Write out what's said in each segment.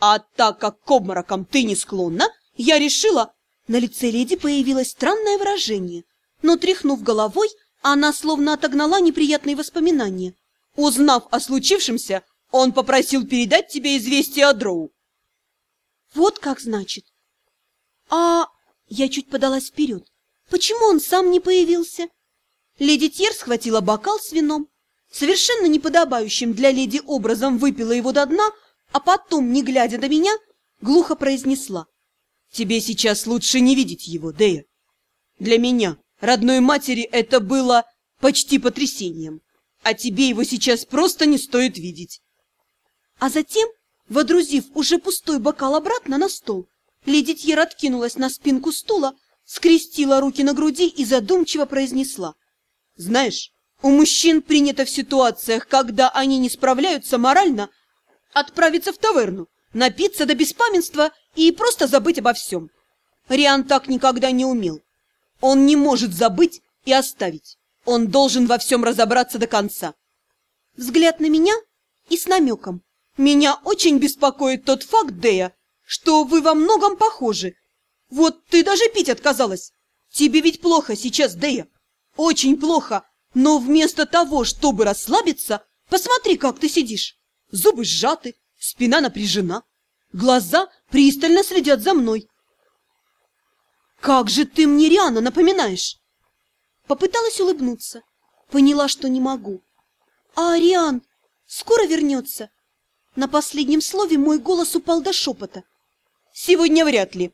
А так как к обморокам ты не склонна, я решила... На лице леди появилось странное выражение, но, тряхнув головой, она словно отогнала неприятные воспоминания. Узнав о случившемся, он попросил передать тебе известие о Дроу. Вот как значит. А я чуть подалась вперед. Почему он сам не появился? Леди Тьер схватила бокал с вином, совершенно неподобающим для леди образом выпила его до дна, а потом, не глядя на меня, глухо произнесла. «Тебе сейчас лучше не видеть его, Дея. Для меня, родной матери, это было почти потрясением, а тебе его сейчас просто не стоит видеть». А затем, водрузив уже пустой бокал обратно на стол, леди Тьер откинулась на спинку стула, скрестила руки на груди и задумчиво произнесла. «Знаешь, у мужчин принято в ситуациях, когда они не справляются морально, отправиться в таверну, напиться до беспамятства и просто забыть обо всем. Риан так никогда не умел. Он не может забыть и оставить. Он должен во всем разобраться до конца. Взгляд на меня и с намеком. Меня очень беспокоит тот факт, Дея, что вы во многом похожи. Вот ты даже пить отказалась. Тебе ведь плохо сейчас, Дея. Очень плохо. Но вместо того, чтобы расслабиться, посмотри, как ты сидишь. Зубы сжаты, спина напряжена, глаза пристально следят за мной. Как же ты мне Риана напоминаешь? Попыталась улыбнуться, поняла, что не могу. А Ариан скоро вернется? На последнем слове мой голос упал до шепота. Сегодня вряд ли.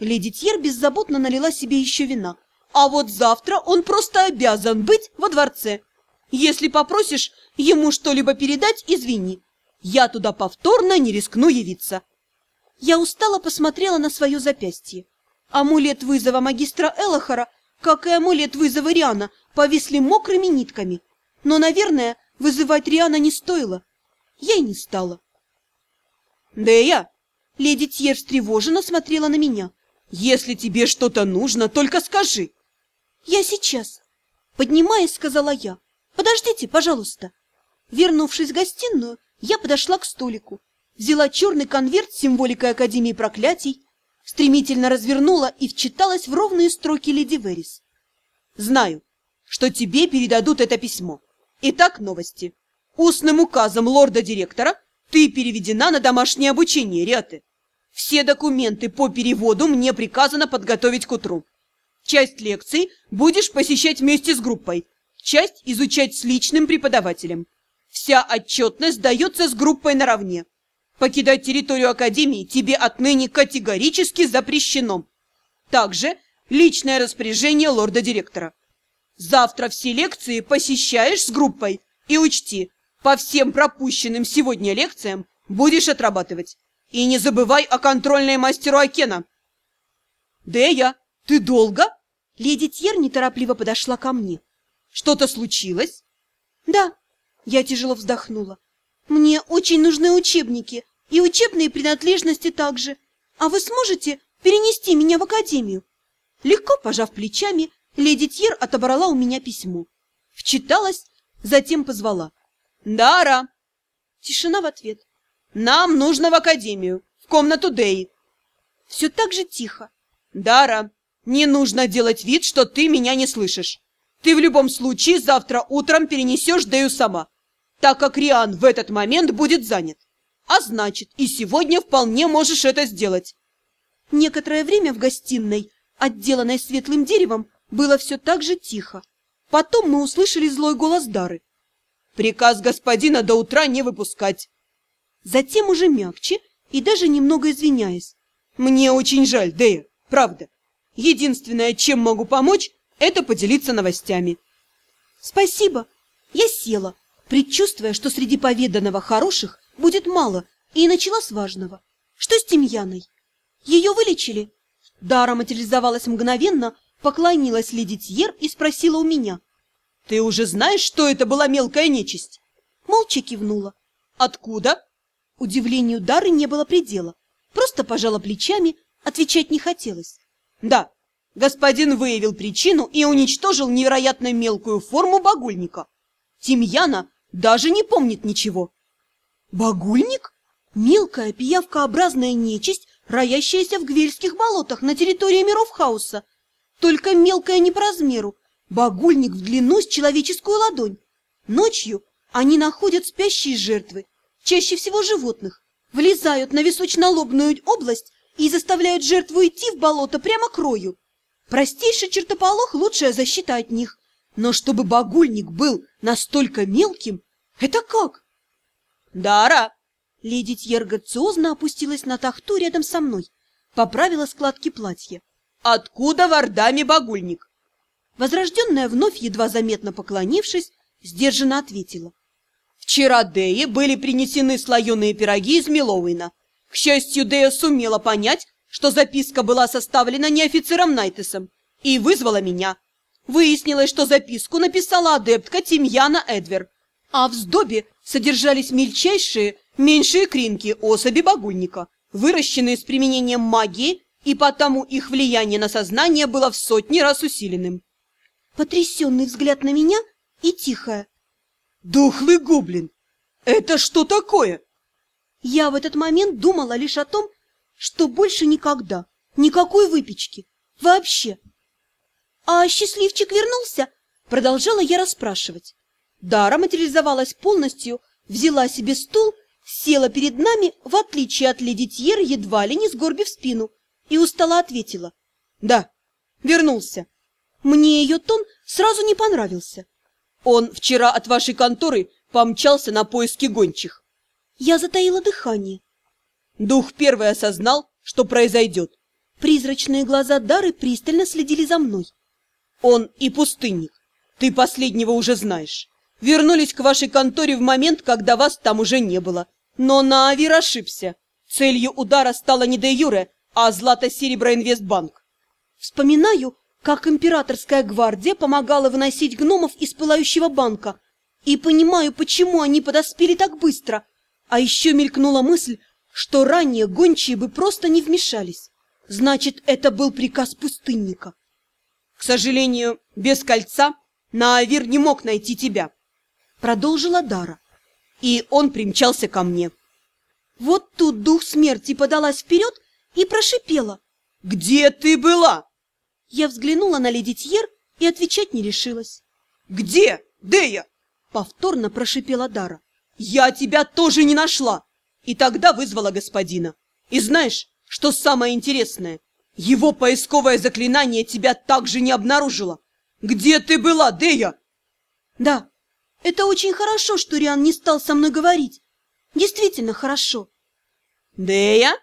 Леди Тьер беззаботно налила себе еще вина. А вот завтра он просто обязан быть во дворце. Если попросишь ему что-либо передать, извини. Я туда повторно не рискну явиться. Я устало посмотрела на свое запястье. Амулет вызова магистра Элохора, как и амулет вызова Риана, повисли мокрыми нитками. Но, наверное, вызывать Риана не стоило. Я и не стала. Да я. Леди Тьер встревоженно смотрела на меня. «Если тебе что-то нужно, только скажи!» «Я сейчас!» Поднимаясь, сказала я. «Подождите, пожалуйста!» Вернувшись в гостиную, я подошла к столику, взяла черный конверт с символикой Академии проклятий, стремительно развернула и вчиталась в ровные строки леди Верис. «Знаю, что тебе передадут это письмо. Итак, новости. Устным указом лорда-директора ты переведена на домашнее обучение, Риаты. Все документы по переводу мне приказано подготовить к утру. Часть лекций будешь посещать вместе с группой, часть изучать с личным преподавателем. Вся отчетность дается с группой наравне. Покидать территорию Академии тебе отныне категорически запрещено. Также личное распоряжение лорда-директора. Завтра все лекции посещаешь с группой и учти, по всем пропущенным сегодня лекциям будешь отрабатывать. И не забывай о контрольной мастеру Акена. Дея, ты долго? Леди Тьер неторопливо подошла ко мне. Что-то случилось? Да, я тяжело вздохнула. Мне очень нужны учебники и учебные принадлежности также. А вы сможете перенести меня в академию? Легко пожав плечами, леди Тьер отобрала у меня письмо. Вчиталась, затем позвала. «Дара!» Тишина в ответ. «Нам нужно в академию, в комнату Дэй». Все так же тихо. «Дара, не нужно делать вид, что ты меня не слышишь. Ты в любом случае завтра утром перенесешь Дэю сама так как Риан в этот момент будет занят. А значит, и сегодня вполне можешь это сделать. Некоторое время в гостиной, отделанной светлым деревом, было все так же тихо. Потом мы услышали злой голос Дары. «Приказ господина до утра не выпускать!» Затем уже мягче и даже немного извиняясь. «Мне очень жаль, Дэя, правда. Единственное, чем могу помочь, это поделиться новостями». «Спасибо!» Я села, предчувствуя, что среди поведанного хороших будет мало, и начала с важного. Что с Тимьяной? Ее вылечили? Дара материализовалась мгновенно, поклонилась леди Тьер и спросила у меня. «Ты уже знаешь, что это была мелкая нечисть?» Молча кивнула. «Откуда?» Удивлению Дары не было предела. Просто пожала плечами, отвечать не хотелось. «Да, господин выявил причину и уничтожил невероятно мелкую форму багульника. Тимьяна даже не помнит ничего. Багульник? Мелкая пиявкообразная нечисть, роящаяся в гвельских болотах на территории миров хаоса. Только мелкая не по размеру, багульник в длину с человеческую ладонь. Ночью они находят спящие жертвы, чаще всего животных, влезают на височно-лобную область и заставляют жертву идти в болото прямо к рою. Простейший чертополох – лучшая защита от них. Но чтобы багульник был настолько мелким, это как? Дара! Леди Тьер грациозно опустилась на тахту рядом со мной, поправила складки платья. Откуда в Ордаме багульник? Возрожденная вновь, едва заметно поклонившись, сдержанно ответила. Вчера Дее были принесены слоеные пироги из Миловина. К счастью, Дея сумела понять, что записка была составлена не офицером Найтесом, и вызвала меня. Выяснилось, что записку написала адептка Тимьяна Эдвер, а в сдобе содержались мельчайшие, меньшие кринки особи багульника, выращенные с применением магии, и потому их влияние на сознание было в сотни раз усиленным. Потрясенный взгляд на меня и тихая. «Духлый гоблин! Это что такое?» Я в этот момент думала лишь о том, что больше никогда, никакой выпечки, вообще. А счастливчик вернулся? Продолжала я расспрашивать. Дара материализовалась полностью, взяла себе стул, села перед нами, в отличие от леди Тьер, едва ли не сгорбив спину, и устало ответила. Да, вернулся. Мне ее тон сразу не понравился. Он вчера от вашей конторы помчался на поиски гончих. Я затаила дыхание. Дух первый осознал, что произойдет. Призрачные глаза Дары пристально следили за мной. Он и пустынник. Ты последнего уже знаешь. Вернулись к вашей конторе в момент, когда вас там уже не было. Но Наавир ошибся. Целью удара стала не де Юре, а Злато-Серебро Инвестбанк. Вспоминаю, как императорская гвардия помогала выносить гномов из пылающего банка, и понимаю, почему они подоспели так быстро. А еще мелькнула мысль, что ранее гончие бы просто не вмешались. Значит, это был приказ пустынника. К сожалению, без кольца Наавир не мог найти тебя. Продолжила Дара. И он примчался ко мне. Вот тут дух смерти подалась вперед и прошипела. «Где ты была?» Я взглянула на леди Тьер и отвечать не решилась. «Где? Дея?» Повторно прошипела Дара. «Я тебя тоже не нашла!» И тогда вызвала господина. И знаешь, что самое интересное? Его поисковое заклинание тебя также не обнаружило. Где ты была, Дея? Да, это очень хорошо, что Риан не стал со мной говорить. Действительно хорошо. Дея?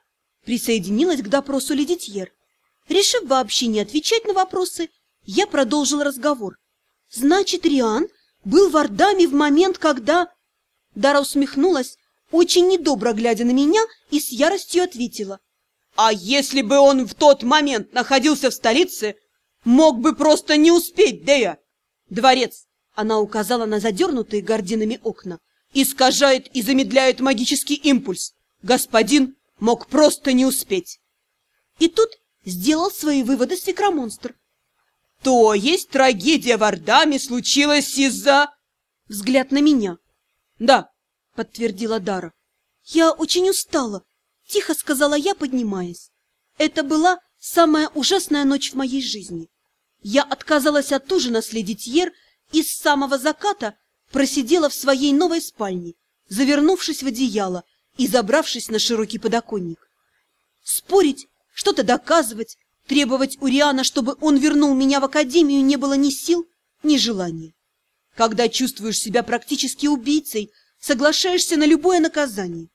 Присоединилась к допросу леди Тьер. Решив вообще не отвечать на вопросы, я продолжил разговор. Значит, Риан был в Ардаме в момент, когда... Дара усмехнулась, очень недобро глядя на меня, и с яростью ответила. «А если бы он в тот момент находился в столице, мог бы просто не успеть, Дея! Дворец!» Она указала на задернутые гординами окна. «Искажает и замедляет магический импульс. Господин мог просто не успеть!» И тут сделал свои выводы свекромонстр. «То есть трагедия в Ардаме случилась из-за...» Взгляд на меня. «Да, подтвердила Дара. «Я очень устала», — тихо сказала я, поднимаясь. «Это была самая ужасная ночь в моей жизни. Я отказалась от ужина с леди и с самого заката просидела в своей новой спальне, завернувшись в одеяло и забравшись на широкий подоконник. Спорить, что-то доказывать, требовать у Риана, чтобы он вернул меня в академию, не было ни сил, ни желания. Когда чувствуешь себя практически убийцей, соглашаешься на любое наказание.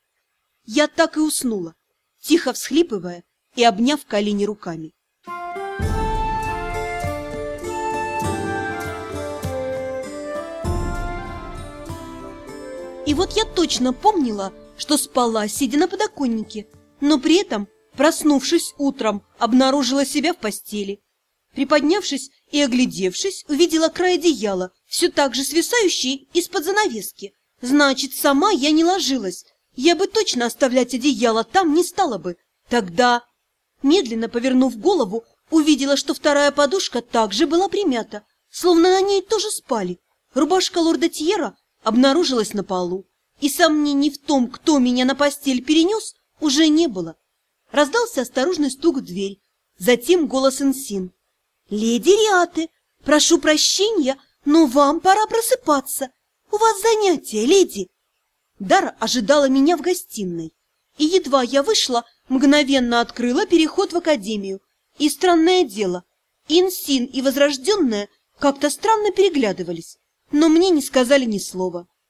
Я так и уснула, тихо всхлипывая и обняв колени руками. И вот я точно помнила, что спала, сидя на подоконнике, но при этом, проснувшись утром, обнаружила себя в постели. Приподнявшись и оглядевшись, увидела край одеяла, все так же свисающий из-под занавески, Значит, сама я не ложилась. Я бы точно оставлять одеяло там не стала бы. Тогда, медленно повернув голову, увидела, что вторая подушка также была примята, словно на ней тоже спали. Рубашка лорда Тьера обнаружилась на полу. и сомнений в том, кто меня на постель перенес, уже не было. Раздался осторожный стук в дверь, затем голос Инсин. «Леди Риаты, прошу прощения, но вам пора просыпаться. У вас занятия, леди!» Дара ожидала меня в гостиной, и едва я вышла, мгновенно открыла переход в академию. И странное дело, Инсин и Возрожденная как-то странно переглядывались, но мне не сказали ни слова.